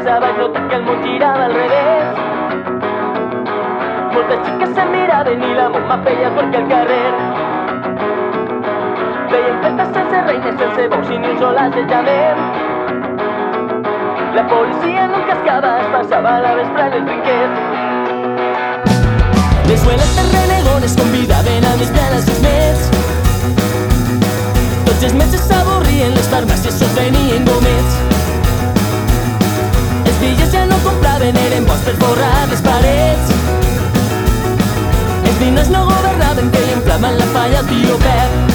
A casa vaig notar que el món girava al revés. Moltes xiques se miraven i la moma feia perquè al carrer. Veiem festes sense reines, sense bous i ni un sol assetjament. La policia nunca escava, es passava la vesprà en el trinquet. Les sueles de renegones convidaven a mis ganes els nets. Tots els metges s'avorrien, les farmàcies sostenien gomets. Els vines no governaven, que inflamen la falla al tio Pep.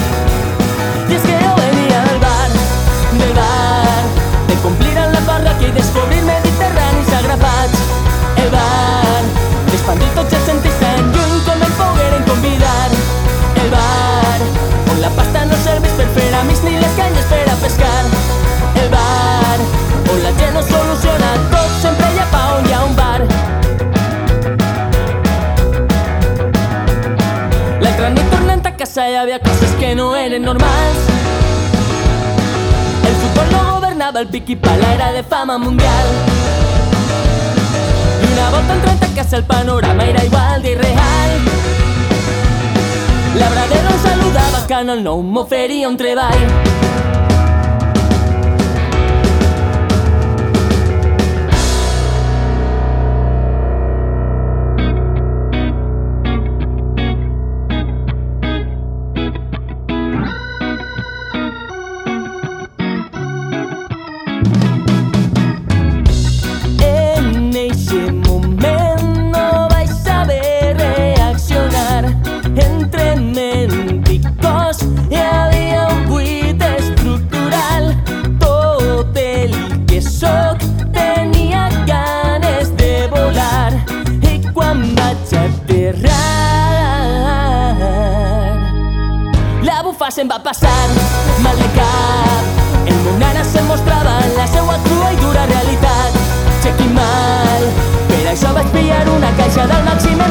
Casa hi havia coses que no eren normals. El futbol no governava el pic i pala era de fama mundial. I una volta entrant a casa el panorama era igual d'irreal. Labradero em saludava, Canal 9 m'oferia un treball. passen va passant mal de cap. El món ara se'n mostrava en la seva crua i dura realitat. Xequi mal, per això vaig pillar una caixa del màxim